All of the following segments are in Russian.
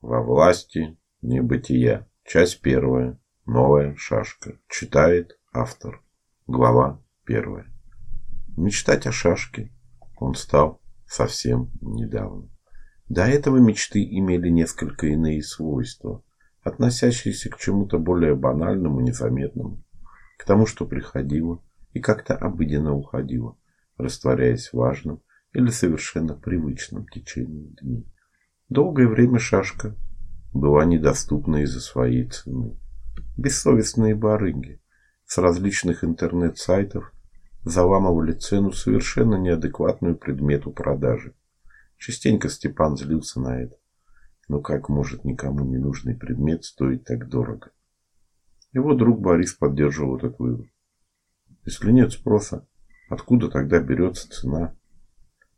Во власти небытия. Часть первая. Новая шашка. Читает автор. Глава первая. Мечтать о шашке он стал совсем недавно. До этого мечты имели несколько иные свойства, относящиеся к чему-то более банальному, незаметному, к тому, что приходило и как-то обыденно уходило, растворяясь в важном или совершенно привычном течении дней. Долгое время шашка была недоступна из-за своей цены. Бессовестные барыги с различных интернет-сайтов заламывали цену совершенно неадекватную предмету продажи. Частенько Степан злился на это. Но как может никому не нужный предмет стоить так дорого? Его друг Борис поддерживал этот вывод. Если нет спроса, откуда тогда берется цена?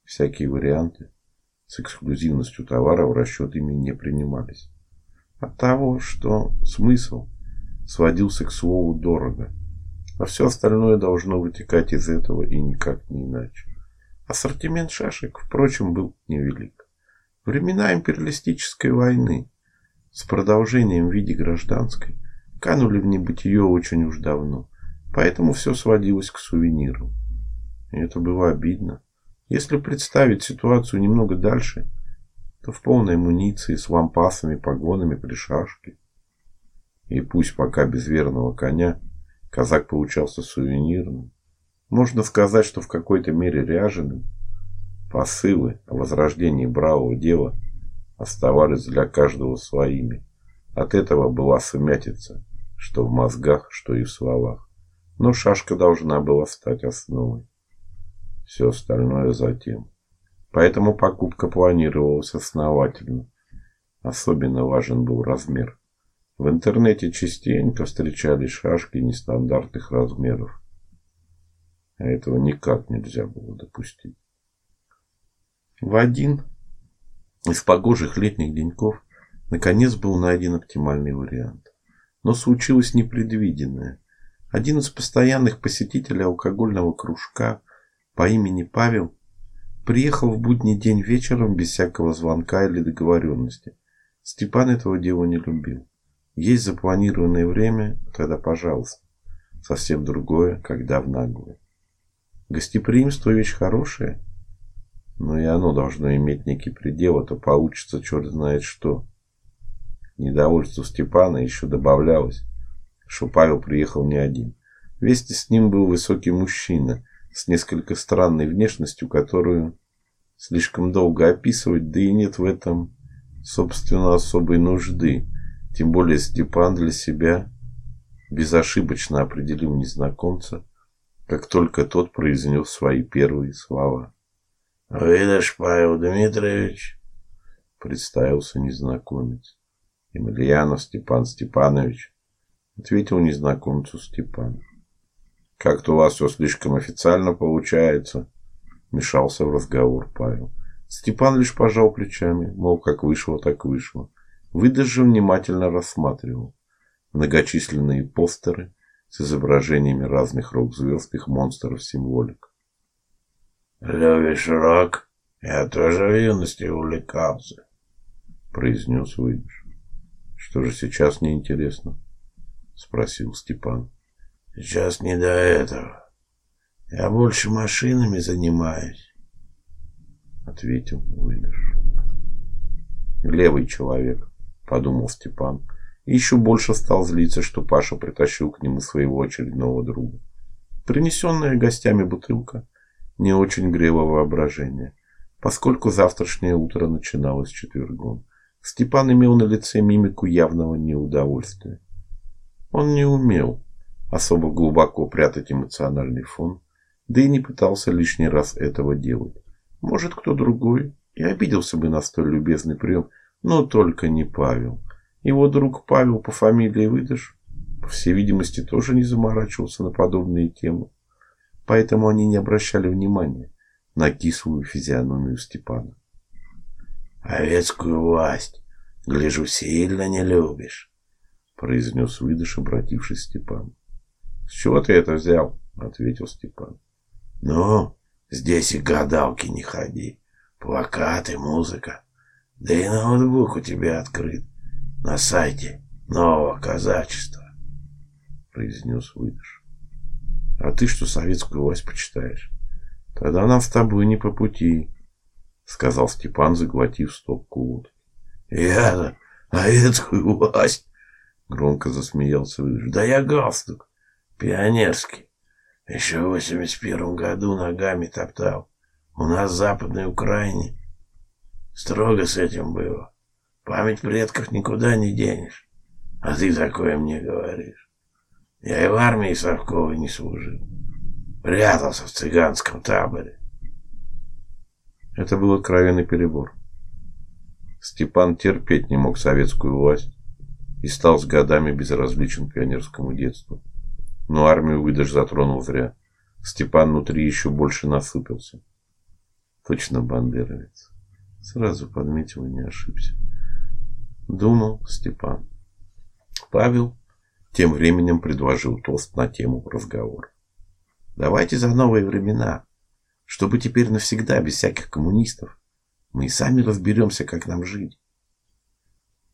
Всякие варианты с эксклюзивностью товара в расчет ими не принимались. От того, что смысл сводился к слову дорого, а все остальное должно вытекать из этого и никак не иначе. Ассортимент шашек, впрочем, был невелик. Времена империалистической войны с продолжением в виде гражданской канули в небытие очень уж давно, поэтому все сводилось к сувенирам. И это было обидно. Если представить ситуацию немного дальше, то в полной амуниции с лампасами, погонами при шашке. И пусть пока без верного коня казак получался сувенирным, можно сказать, что в какой-то мере ряженым, посылы о возрождении бравого дела оставались для каждого своими. От этого была сумятица, что в мозгах, что и в словах. Но шашка должна была стать основой все остальное затем. Поэтому покупка планировалась основательно. Особенно важен был размер. В интернете частенько встречались шашки нестандартных размеров. А этого никак нельзя было допустить. В один из погожих летних деньков наконец был найден оптимальный вариант. Но случилось непредвиденное. Один из постоянных посетителей алкогольного кружка по имени Павел приехал в будний день вечером без всякого звонка или договоренности. Степан этого дела не любил. Есть запланированное время, тогда пожалуйста. Совсем другое, когда в наглую. Гостеприимство вещь хорошая, но и оно должно иметь некий предел, а то получится черт знает что. Недовольство Степана еще добавлялось, что Павел приехал не один. Вместе с ним был высокий мужчина, с несколько странной внешностью, которую слишком долго описывать, да и нет в этом, собственно, особой нужды. Тем более Степан для себя безошибочно определил незнакомца, как только тот произнес свои первые слова. «Видишь, Павел Дмитриевич?» — представился незнакомец. «Емельянов Степан Степанович», — ответил незнакомцу Степан. Как-то у вас все слишком официально получается, мешался в разговор Павел. Степан лишь пожал плечами, мол, как вышло, так вышло. Выдаж внимательно рассматривал многочисленные постеры с изображениями разных рок-звездных монстров символик. «Любишь рок? Я тоже в юности увлекался», — произнес Выдаж. «Что же сейчас неинтересно?» — спросил Степан. Сейчас не до этого. Я больше машинами занимаюсь, ответил Выдыш. Левый человек, подумал Степан, и еще больше стал злиться, что Паша притащил к нему своего очередного друга. Принесенная гостями бутылка не очень грела воображение, поскольку завтрашнее утро начиналось четвергом. Степан имел на лице мимику явного неудовольствия. Он не умел особо глубоко прятать эмоциональный фон, да и не пытался лишний раз этого делать. Может, кто другой и обиделся бы на столь любезный прием, но только не Павел. Его друг Павел по фамилии Выдыш, по всей видимости, тоже не заморачивался на подобные темы. Поэтому они не обращали внимания на кислую физиономию Степана. «Оветскую власть, гляжу, сильно не любишь», — произнес Выдыш, обратившись к Степану. С чего ты это взял? ответил Степан. Ну, здесь и гадалки не ходи. Плакаты, музыка. Да и ноутбук у тебя открыт на сайте нового казачества, произнес выдыш. А ты что советскую власть почитаешь? Тогда нам с тобой не по пути, сказал Степан, заглотив стопку водки. Я советскую власть, громко засмеялся выдыш. Да я галстук, пионерский. Еще в 81 году ногами топтал. У нас в Западной Украине строго с этим было. Память предков никуда не денешь. А ты такое мне говоришь. Я и в армии Совковой не служил. Прятался в цыганском таборе. Это был откровенный перебор. Степан терпеть не мог советскую власть и стал с годами безразличен пионерскому детству. Но армию выдаж затронул зря. Степан внутри еще больше насыпался. Точно бандеровец. Сразу подметил и не ошибся. Думал Степан. Павел тем временем предложил тост на тему разговора. Давайте за новые времена, чтобы теперь навсегда без всяких коммунистов. Мы и сами разберемся, как нам жить.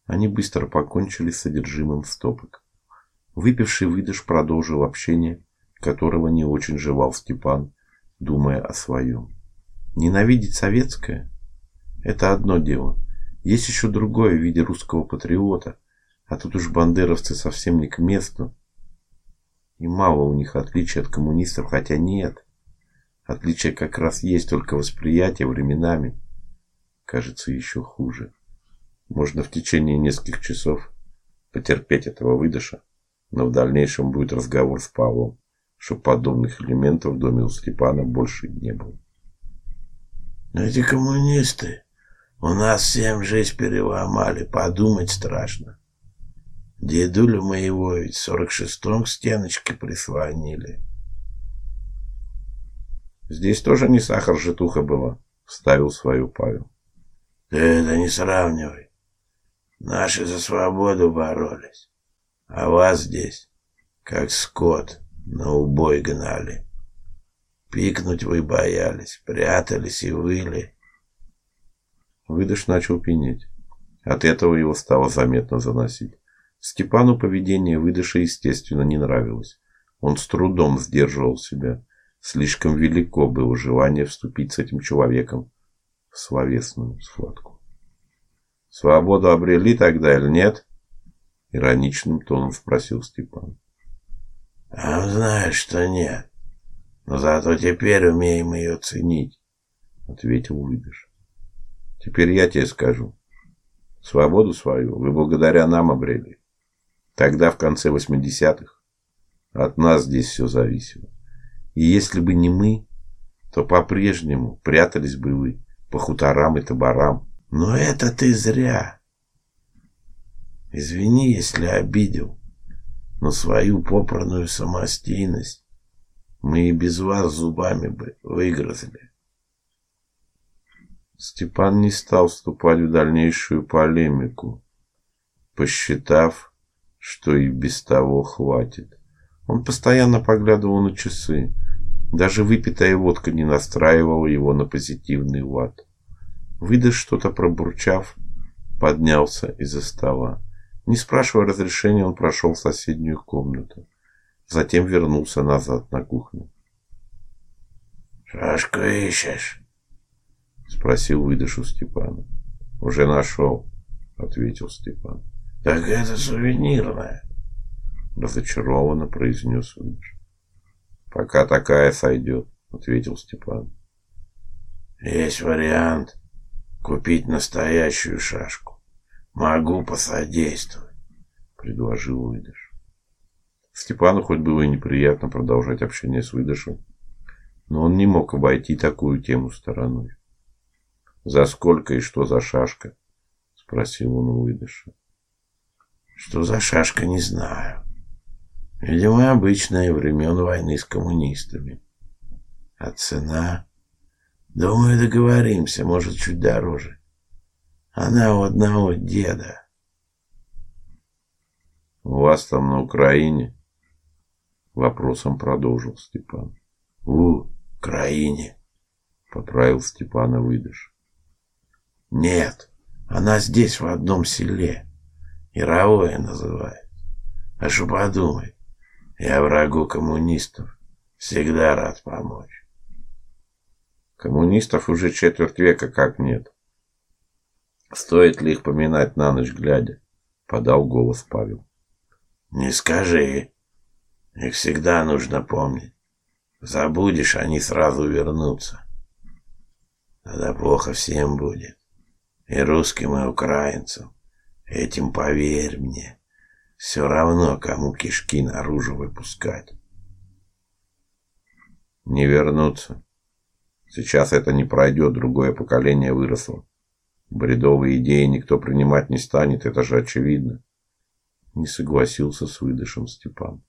Они быстро покончили с содержимым стопок. Выпивший выдыш продолжил общение, которого не очень желал Степан, думая о своем. Ненавидеть советское это одно дело. Есть еще другое в виде русского патриота, а тут уж бандеровцы совсем не к месту. И мало у них отличий от коммунистов, хотя нет. Отличие как раз есть только восприятие временами. Кажется, еще хуже. Можно в течение нескольких часов потерпеть этого выдыша, но в дальнейшем будет разговор с Павлом, чтобы подобных элементов в доме у Степана больше не было. Эти коммунисты у нас всем жизнь переломали, подумать страшно. Дедулю моего ведь в сорок шестом к стеночке прислонили. Здесь тоже не сахар житуха была, вставил свою Павел. Ты это не сравнивай. Наши за свободу боролись, а вас здесь, как скот, на убой гнали. Пикнуть вы боялись, прятались и выли. Выдыш начал пенеть. От этого его стало заметно заносить. Степану поведение выдыша, естественно, не нравилось. Он с трудом сдерживал себя. Слишком велико было желание вступить с этим человеком в словесную схватку. Свободу обрели тогда или нет? Ироничным тоном спросил Степан. А знаешь, что нет. Но зато теперь умеем ее ценить, ответил Выдыш. Теперь я тебе скажу. Свободу свою вы благодаря нам обрели. Тогда в конце восьмидесятых от нас здесь все зависело. И если бы не мы, то по-прежнему прятались бы вы по хуторам и таборам. Но это ты зря. Извини, если обидел, но свою попранную самостийность мы и без вас зубами бы выгрызли. Степан не стал вступать в дальнейшую полемику, посчитав, что и без того хватит. Он постоянно поглядывал на часы. Даже выпитая водка не настраивала его на позитивный лад. Выдав что-то пробурчав, поднялся из-за стола. Не спрашивая разрешения, он прошел в соседнюю комнату. Затем вернулся назад на кухню. Шашку ищешь? спросил выдышу Степана. Уже нашел, ответил Степан. Так это сувенирная, разочарованно произнес выдыш. Пока такая сойдет, ответил Степан. Есть вариант купить настоящую шашку. Могу посодействовать, предложил выдыш. Степану хоть было и неприятно продолжать общение с выдышем, но он не мог обойти такую тему стороной. За сколько и что за шашка? спросил он у выдыша. Что за шашка, не знаю. Видимо, обычная времен войны с коммунистами. А цена? Думаю, договоримся, может, чуть дороже. Она у одного деда. У вас там на Украине вопросом продолжил Степан. У Украине, поправил Степана выдыш. Нет, Она здесь, в одном селе. Яровое называют. А что подумай, я врагу коммунистов всегда рад помочь. Коммунистов уже четверть века как нет. Стоит ли их поминать на ночь глядя? Подал голос Павел. Не скажи. Их всегда нужно помнить. Забудешь, они сразу вернутся. Тогда плохо всем будет. И русским, и украинцам. Этим поверь мне. Все равно, кому кишки наружу выпускать. Не вернуться. Сейчас это не пройдет, другое поколение выросло. Бредовые идеи никто принимать не станет, это же очевидно. Не согласился с выдышем Степан.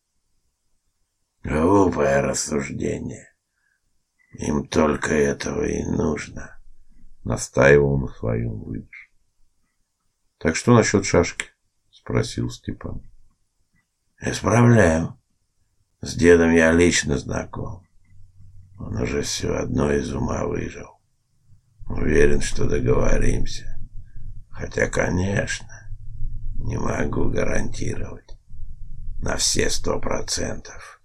Глупое рассуждение. Им только этого и нужно. Настаивал на своем выдыш. Так что насчет шашки? Спросил Степан. Исправляю. С дедом я лично знаком. Он уже все одно из ума выжил. Уверен, что договоримся. Хотя, конечно, не могу гарантировать на все сто процентов.